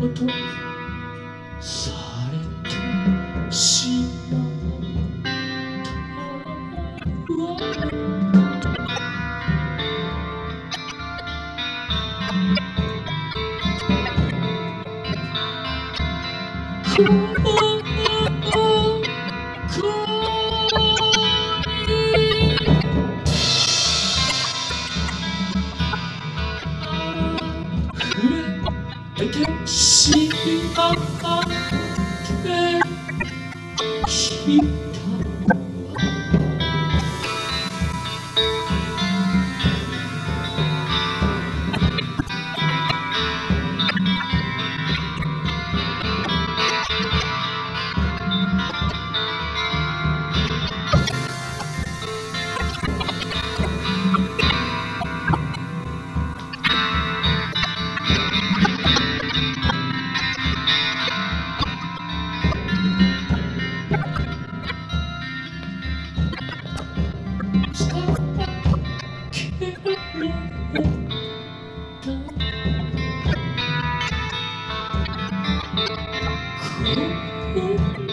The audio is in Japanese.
ことされてしまった。わ Thank you. Thank.